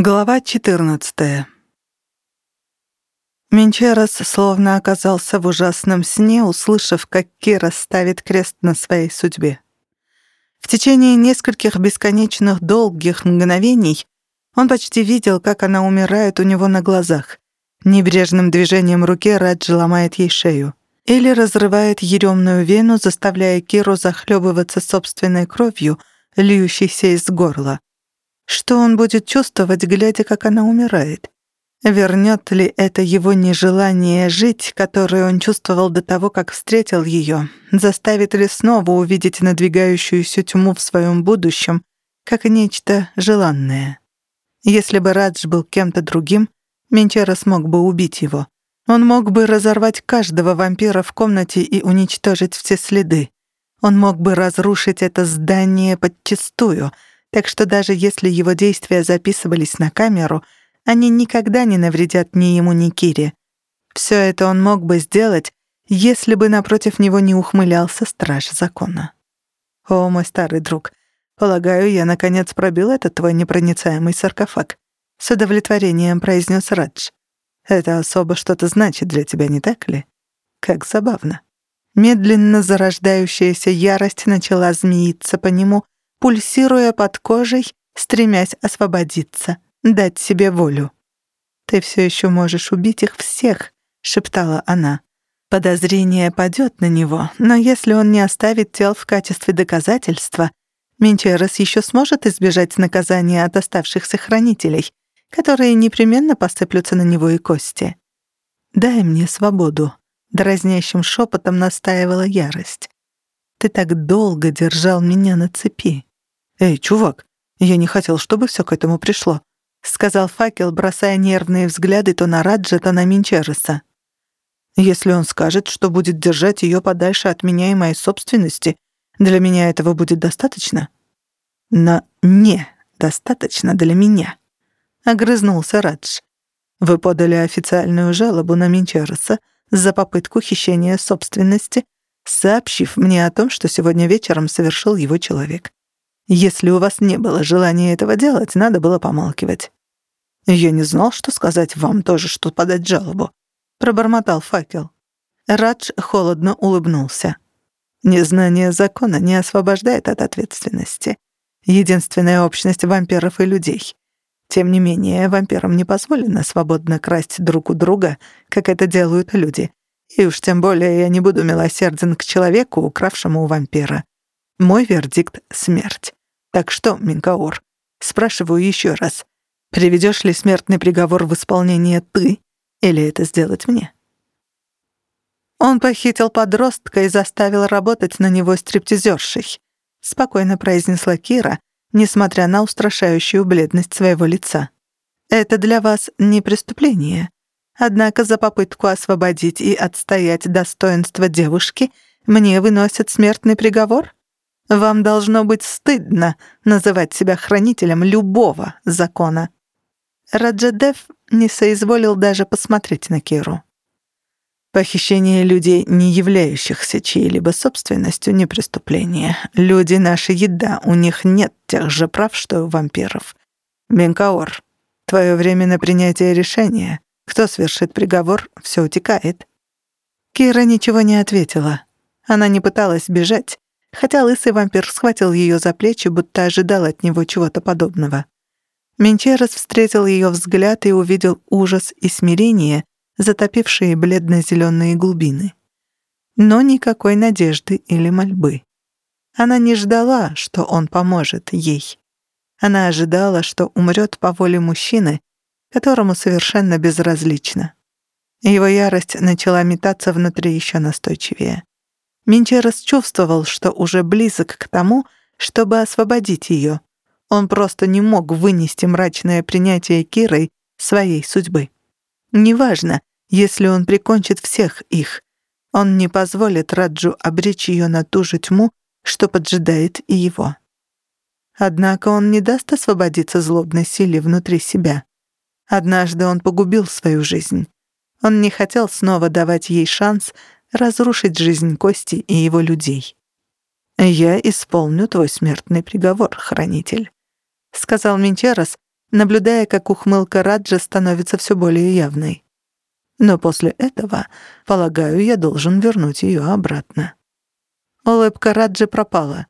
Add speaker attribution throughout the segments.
Speaker 1: Глава 14. Менчерос словно оказался в ужасном сне, услышав, как Кира ставит крест на своей судьбе. В течение нескольких бесконечных долгих мгновений он почти видел, как она умирает у него на глазах. Небрежным движением руки Раджи ломает ей шею. Или разрывает еремную вену, заставляя Киру захлебываться собственной кровью, льющейся из горла. Что он будет чувствовать, глядя, как она умирает? Вернет ли это его нежелание жить, которое он чувствовал до того, как встретил ее? Заставит ли снова увидеть надвигающуюся тьму в своем будущем, как нечто желанное? Если бы Радж был кем-то другим, Менчера смог бы убить его. Он мог бы разорвать каждого вампира в комнате и уничтожить все следы. Он мог бы разрушить это здание подчистую — так что даже если его действия записывались на камеру, они никогда не навредят ни ему, ни Кире. Все это он мог бы сделать, если бы напротив него не ухмылялся страж закона. «О, мой старый друг, полагаю, я наконец пробил этот твой непроницаемый саркофаг», — с удовлетворением произнес Радж. «Это особо что-то значит для тебя, не так ли? Как забавно». Медленно зарождающаяся ярость начала змеиться по нему — пульсируя под кожей, стремясь освободиться, дать себе волю. «Ты все еще можешь убить их всех», — шептала она. Подозрение падет на него, но если он не оставит тел в качестве доказательства, Менчерос еще сможет избежать наказания от оставшихся хранителей, которые непременно посыплются на него и кости. «Дай мне свободу», — дразнящим шепотом настаивала ярость. «Ты так долго держал меня на цепи. «Эй, чувак, я не хотел, чтобы все к этому пришло», — сказал факел, бросая нервные взгляды то на Раджа, то на Минчереса. «Если он скажет, что будет держать ее подальше от меня и моей собственности, для меня этого будет достаточно?» «Но не достаточно для меня», — огрызнулся Радж. «Вы подали официальную жалобу на Минчереса за попытку хищения собственности, сообщив мне о том, что сегодня вечером совершил его человек. Если у вас не было желания этого делать, надо было помалкивать. Я не знал, что сказать вам тоже, что подать жалобу. Пробормотал факел. Радж холодно улыбнулся. Незнание закона не освобождает от ответственности. Единственная общность вампиров и людей. Тем не менее, вампирам не позволено свободно красть друг у друга, как это делают люди. И уж тем более я не буду милосерден к человеку, укравшему у вампира. Мой вердикт — смерть. Так что, Минкаур, спрашиваю еще раз, приведешь ли смертный приговор в исполнение ты или это сделать мне? Он похитил подростка и заставил работать на него стриптизершей, спокойно произнесла Кира, несмотря на устрашающую бледность своего лица. Это для вас не преступление. Однако за попытку освободить и отстоять достоинство девушки мне выносят смертный приговор? Вам должно быть стыдно называть себя хранителем любого закона». Раджадев не соизволил даже посмотреть на Киру. Похищение людей, не являющихся чьей-либо собственностью, не преступление. Люди — наша еда, у них нет тех же прав, что у вампиров. Бенкаор, твое время на принятие решения. Кто свершит приговор, все утекает. Кира ничего не ответила. Она не пыталась бежать, хотя лысый вампир схватил ее за плечи, будто ожидал от него чего-то подобного. Менчерос встретил ее взгляд и увидел ужас и смирение, затопившие бледно-зеленые глубины. Но никакой надежды или мольбы. Она не ждала, что он поможет ей. Она ожидала, что умрет по воле мужчины, которому совершенно безразлично. Его ярость начала метаться внутри еще настойчивее. Минчерос чувствовал, что уже близок к тому, чтобы освободить ее. Он просто не мог вынести мрачное принятие Кирой своей судьбы. Неважно, если он прикончит всех их, он не позволит Раджу обречь ее на ту же тьму, что поджидает и его. Однако он не даст освободиться злобной силе внутри себя. Однажды он погубил свою жизнь. Он не хотел снова давать ей шанс разрушить жизнь Кости и его людей. «Я исполню твой смертный приговор, хранитель», — сказал Менчерос, наблюдая, как ухмылка Раджа становится все более явной. Но после этого, полагаю, я должен вернуть ее обратно. Улыбка Раджи пропала.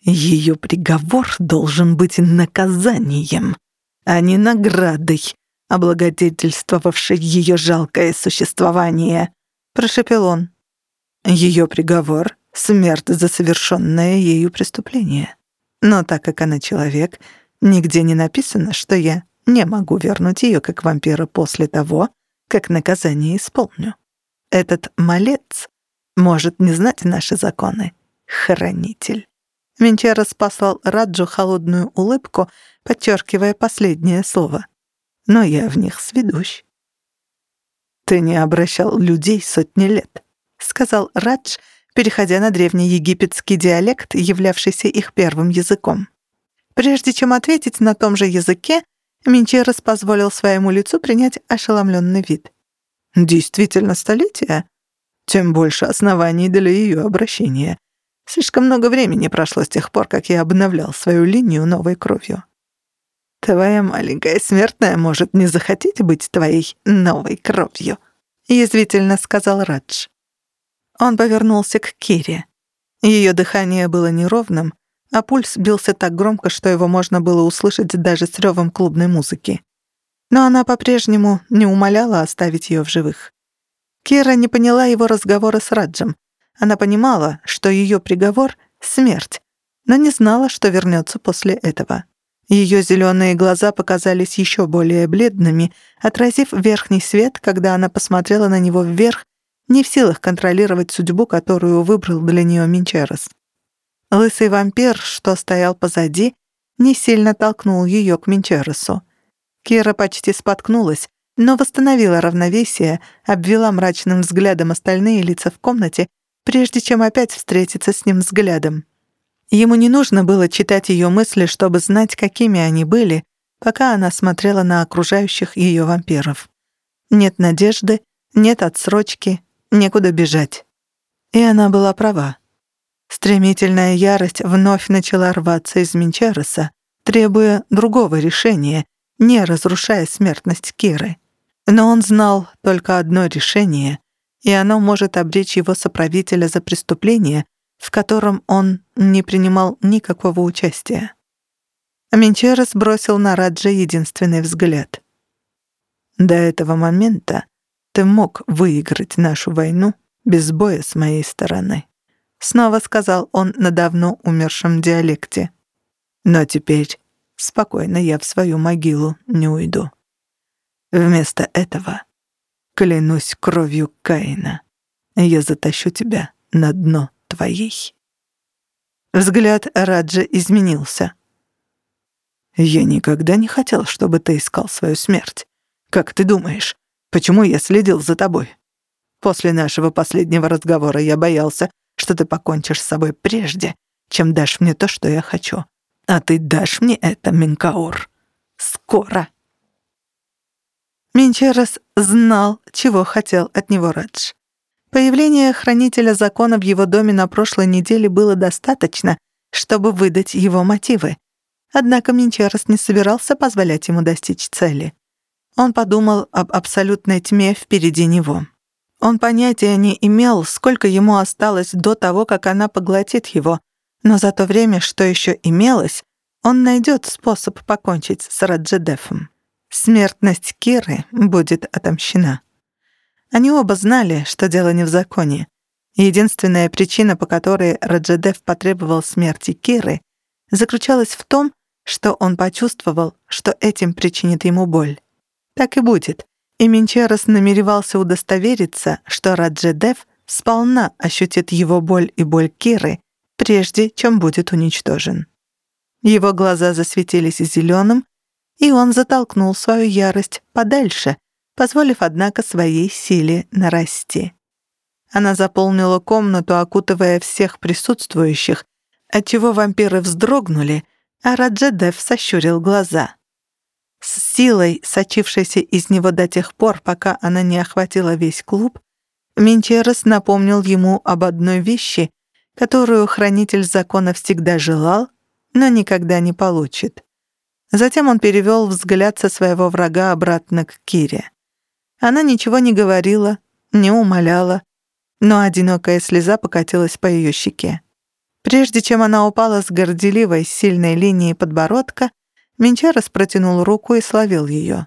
Speaker 1: Ее приговор должен быть наказанием, а не наградой, облагодетельствовавшей ее жалкое существование, прошепел он. Ее приговор — смерть за совершенное ею преступление. Но так как она человек, нигде не написано, что я не могу вернуть ее как вампира после того, как наказание исполню. Этот малец может не знать наши законы. Хранитель. Менчерос послал Раджу холодную улыбку, подчеркивая последнее слово. Но я в них сведущ. «Ты не обращал людей сотни лет», — сказал Радж, переходя на древнеегипетский диалект, являвшийся их первым языком. Прежде чем ответить на том же языке, Минчерос позволил своему лицу принять ошеломленный вид. «Действительно столетие? Тем больше оснований для ее обращения. Слишком много времени прошло с тех пор, как я обновлял свою линию новой кровью. Твоя маленькая смертная может не захотеть быть твоей новой кровью», — язвительно сказал Радж. Он повернулся к Кире. Ее дыхание было неровным, а пульс бился так громко, что его можно было услышать даже с рёвом клубной музыки. Но она по-прежнему не умоляла оставить её в живых. Кира не поняла его разговора с Раджем. Она понимала, что её приговор — смерть, но не знала, что вернётся после этого. Её зелёные глаза показались ещё более бледными, отразив верхний свет, когда она посмотрела на него вверх, не в силах контролировать судьбу, которую выбрал для неё Минчерос. Лысый вампир, что стоял позади, не сильно толкнул ее к Минчересу. Кира почти споткнулась, но восстановила равновесие, обвела мрачным взглядом остальные лица в комнате, прежде чем опять встретиться с ним взглядом. Ему не нужно было читать ее мысли, чтобы знать, какими они были, пока она смотрела на окружающих ее вампиров. Нет надежды, нет отсрочки, некуда бежать. И она была права. Стремительная ярость вновь начала рваться из Минчароса, требуя другого решения, не разрушая смертность Киры. Но он знал только одно решение, и оно может обречь его соправителя за преступление, в котором он не принимал никакого участия. Минчерос бросил на Раджа единственный взгляд. «До этого момента ты мог выиграть нашу войну без боя с моей стороны». Снова сказал он на давно умершем диалекте. Но теперь спокойно я в свою могилу не уйду. Вместо этого, клянусь кровью Каина, я затащу тебя на дно твоей. Взгляд Раджа изменился. «Я никогда не хотел, чтобы ты искал свою смерть. Как ты думаешь, почему я следил за тобой? После нашего последнего разговора я боялся, что ты покончишь с собой прежде, чем дашь мне то, что я хочу. А ты дашь мне это, Минкаур. Скоро. Минчерес знал, чего хотел от него Радж. Появление хранителя закона в его доме на прошлой неделе было достаточно, чтобы выдать его мотивы. Однако Минчерес не собирался позволять ему достичь цели. Он подумал об абсолютной тьме впереди него. Он понятия не имел, сколько ему осталось до того, как она поглотит его, но за то время, что еще имелось, он найдет способ покончить с Раджедефом. Смертность Киры будет отомщена. Они оба знали, что дело не в законе. Единственная причина, по которой Раджедеф потребовал смерти Киры, заключалась в том, что он почувствовал, что этим причинит ему боль. Так и будет и Минчерос намеревался удостовериться, что Раджедев сполна ощутит его боль и боль Киры, прежде чем будет уничтожен. Его глаза засветились зеленым, и он затолкнул свою ярость подальше, позволив, однако, своей силе нарасти. Она заполнила комнату, окутывая всех присутствующих, отчего вампиры вздрогнули, а Раджедев сощурил глаза — с силой, сочившейся из него до тех пор, пока она не охватила весь клуб, Минчерес напомнил ему об одной вещи, которую хранитель закона всегда желал, но никогда не получит. Затем он перевел взгляд со своего врага обратно к Кире. Она ничего не говорила, не умоляла, но одинокая слеза покатилась по ее щеке. Прежде чем она упала с горделивой, сильной линией подбородка, Менчарес протянул руку и словил ее.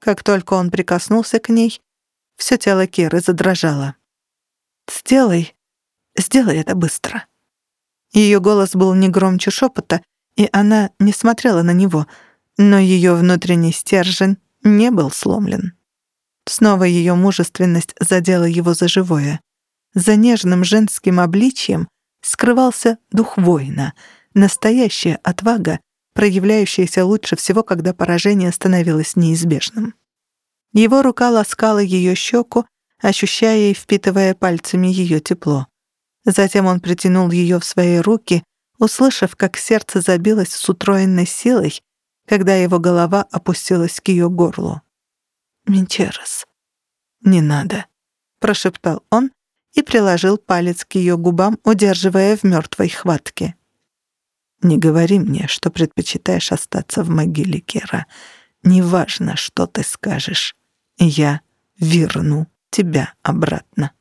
Speaker 1: Как только он прикоснулся к ней, все тело Киры задрожало. «Сделай, сделай это быстро». Ее голос был не громче шепота, и она не смотрела на него, но ее внутренний стержень не был сломлен. Снова ее мужественность задела его за живое. За нежным женским обличием скрывался дух воина, настоящая отвага, проявляющаяся лучше всего, когда поражение становилось неизбежным. Его рука ласкала ее щеку, ощущая и впитывая пальцами ее тепло. Затем он притянул ее в свои руки, услышав, как сердце забилось с утроенной силой, когда его голова опустилась к ее горлу. «Менчерос». «Не надо», — прошептал он и приложил палец к ее губам, удерживая в мертвой хватке. «Не говори мне, что предпочитаешь остаться в могиле Кера. Неважно, что ты скажешь. Я верну тебя обратно».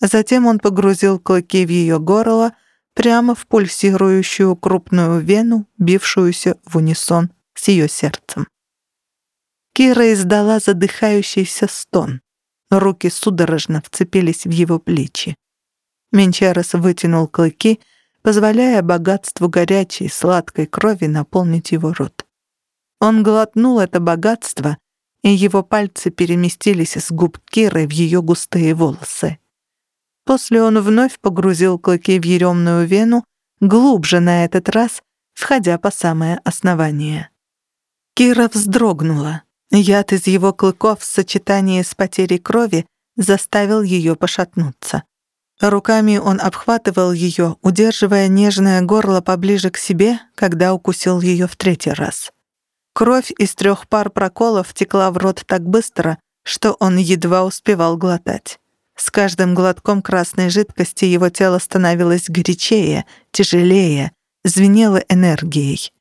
Speaker 1: Затем он погрузил клыки в ее горло, прямо в пульсирующую крупную вену, бившуюся в унисон с ее сердцем. Кира издала задыхающийся стон. Руки судорожно вцепились в его плечи. Менчарес вытянул клыки, позволяя богатству горячей, сладкой крови наполнить его рот. Он глотнул это богатство, и его пальцы переместились с губ Киры в ее густые волосы. После он вновь погрузил клыки в еремную вену, глубже на этот раз, входя по самое основание. Кира вздрогнула. Яд из его клыков в сочетании с потерей крови заставил ее пошатнуться. Руками он обхватывал ее, удерживая нежное горло поближе к себе, когда укусил ее в третий раз. Кровь из трех пар проколов текла в рот так быстро, что он едва успевал глотать. С каждым глотком красной жидкости его тело становилось горячее, тяжелее, звенело энергией.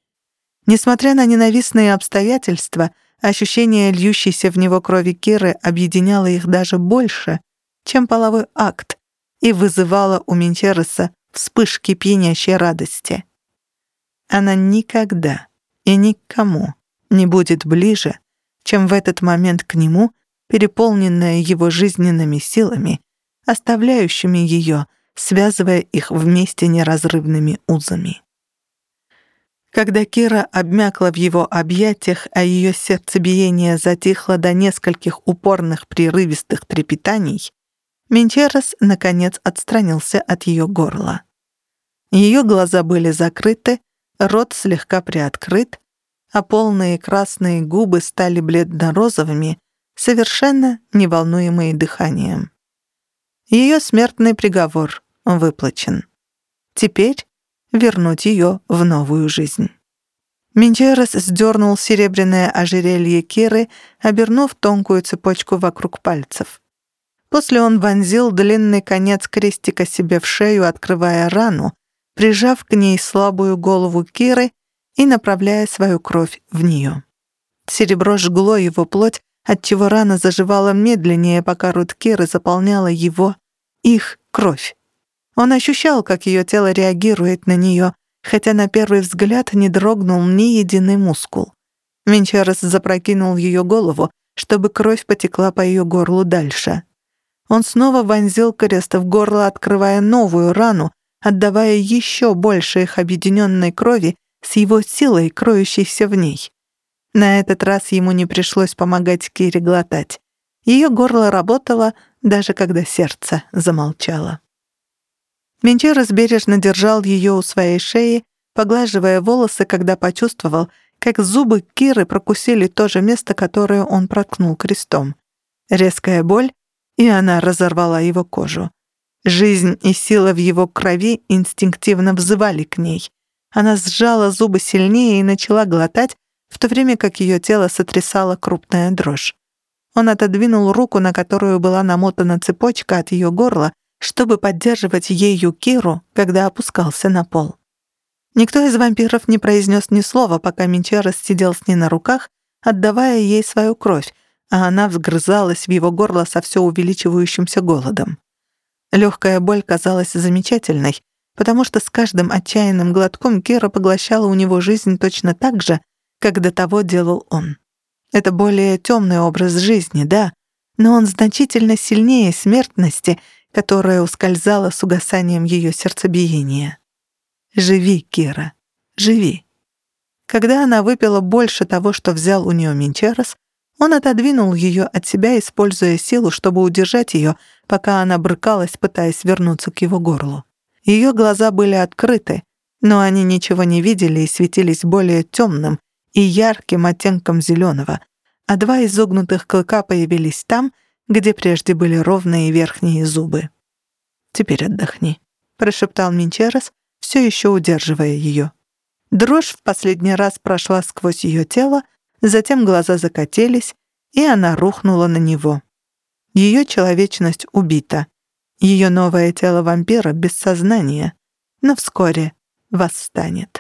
Speaker 1: Несмотря на ненавистные обстоятельства, ощущение льющейся в него крови Киры объединяло их даже больше, чем половой акт, и вызывало у Менчереса вспышки пьянящей радости. Она никогда и никому не будет ближе, чем в этот момент к нему переполненная его жизненными силами, оставляющими ее, связывая их вместе неразрывными узами. Когда Кира обмякла в его объятиях, а ее сердцебиение затихло до нескольких упорных прерывистых трепетаний, Менчерос, наконец, отстранился от ее горла. Ее глаза были закрыты, рот слегка приоткрыт, а полные красные губы стали бледно-розовыми, совершенно неволнуемые дыханием. Ее смертный приговор выплачен. Теперь вернуть ее в новую жизнь. Менчерес сдернул серебряное ожерелье Киры, обернув тонкую цепочку вокруг пальцев. После он вонзил длинный конец крестика себе в шею, открывая рану, прижав к ней слабую голову Киры и направляя свою кровь в нее. Серебро жгло его плоть, отчего рана заживала медленнее, пока рот Киры заполняла его, их кровь. Он ощущал, как ее тело реагирует на нее, хотя на первый взгляд не дрогнул ни единый мускул. Менчарес запрокинул ее голову, чтобы кровь потекла по ее горлу дальше. Он снова вонзил крест в горло, открывая новую рану, отдавая еще больше их объединенной крови с его силой, кроющейся в ней. На этот раз ему не пришлось помогать Кире глотать. Ее горло работало, даже когда сердце замолчало. Менчерос бережно держал ее у своей шеи, поглаживая волосы, когда почувствовал, как зубы Киры прокусили то же место, которое он проткнул крестом. Резкая боль, и она разорвала его кожу. Жизнь и сила в его крови инстинктивно взывали к ней. Она сжала зубы сильнее и начала глотать, в то время как ее тело сотрясала крупная дрожь. Он отодвинул руку, на которую была намотана цепочка от ее горла, чтобы поддерживать ею Киру, когда опускался на пол. Никто из вампиров не произнес ни слова, пока Минчерос сидел с ней на руках, отдавая ей свою кровь, а она взгрызалась в его горло со все увеличивающимся голодом. Легкая боль казалась замечательной, потому что с каждым отчаянным глотком Кира поглощала у него жизнь точно так же, как до того делал он. Это более темный образ жизни, да, но он значительно сильнее смертности, которая ускользала с угасанием ее сердцебиения. «Живи, Кира, живи». Когда она выпила больше того, что взял у нее Минчерос, он отодвинул ее от себя, используя силу, чтобы удержать ее, пока она брыкалась, пытаясь вернуться к его горлу. Ее глаза были открыты, но они ничего не видели и светились более темным и ярким оттенком зеленого, а два изогнутых клыка появились там, где прежде были ровные верхние зубы. «Теперь отдохни», — прошептал Минчерос, все еще удерживая ее. Дрожь в последний раз прошла сквозь ее тело, затем глаза закатились, и она рухнула на него. Ее человечность убита. Ее новое тело вампира без сознания, но вскоре восстанет.